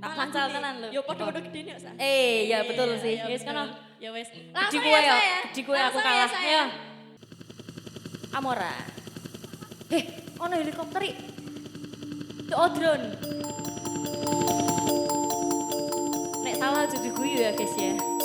Tak gede. tenan lho. Yo padha-padha gede sa. Eh, ya betul sih. iya, Wis kono. Ya wes. Di Langsung gue ya, saya. di gue aku Langsung ya, kalah. Ya. Amora. Eh, ono helikopter iki. Itu oh, drone. Nek salah jadi guyu ya guys ya.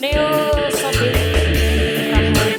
Neo Sobi Rahman